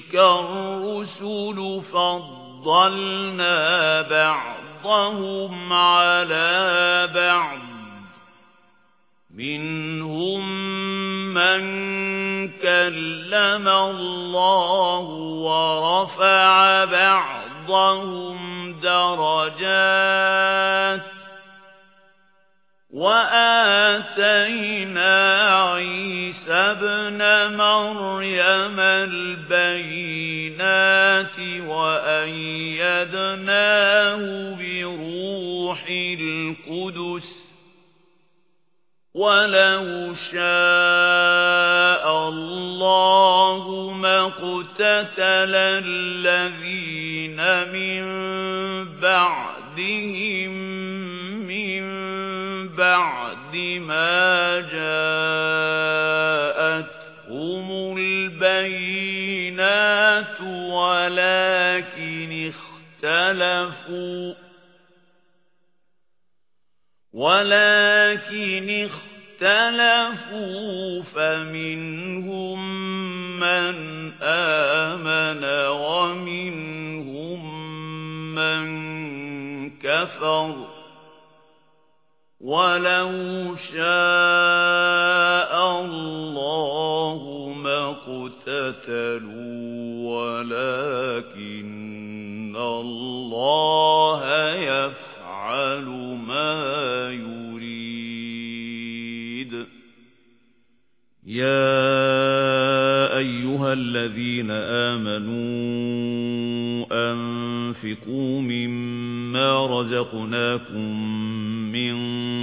تِلْكَ الرُّسُلُ فَضَّلْنَا بَعْضَهُمْ عَلَى بَعْضٍ مِنْهُمْ مَنْ كَلَّمَ اللَّهُ وَرَفَعَ بَعْضَهُمْ دَرَجَاتٍ وَآتَيْنَا عِيسَى ابْنَ مَرْيَمَ الْبَيِّنَاتِ وَأَيَّدْنَاهُ بِرُوحِ الْقُدُسِ وَلَوْ شَاءَ اللَّهُ مَا اقْتَتَلَ الَّذِينَ مِن بَعْدِهِم مَا جَاءَتْهُمُ الْبَيِّنَاتُ وَلَكِنِ اخْتَلَفُوا وَلَكِنِ اخْتَلَفُوا فَمِنْهُم مَّنْ آمَنَ وَمِنْهُم مَّن كَفَرَ. وَلَوْ شَاءَ اللَّهُ مَا اقْتَتَلُوا وَلَكِنَّ اللَّهَ يَفْعَلُ مَا يُرِيدُ يَا أَيُّهَا الَّذِينَ آمَنُوا أَنفِقُوا مِمَّا رَزَقْنَاكُم مِّن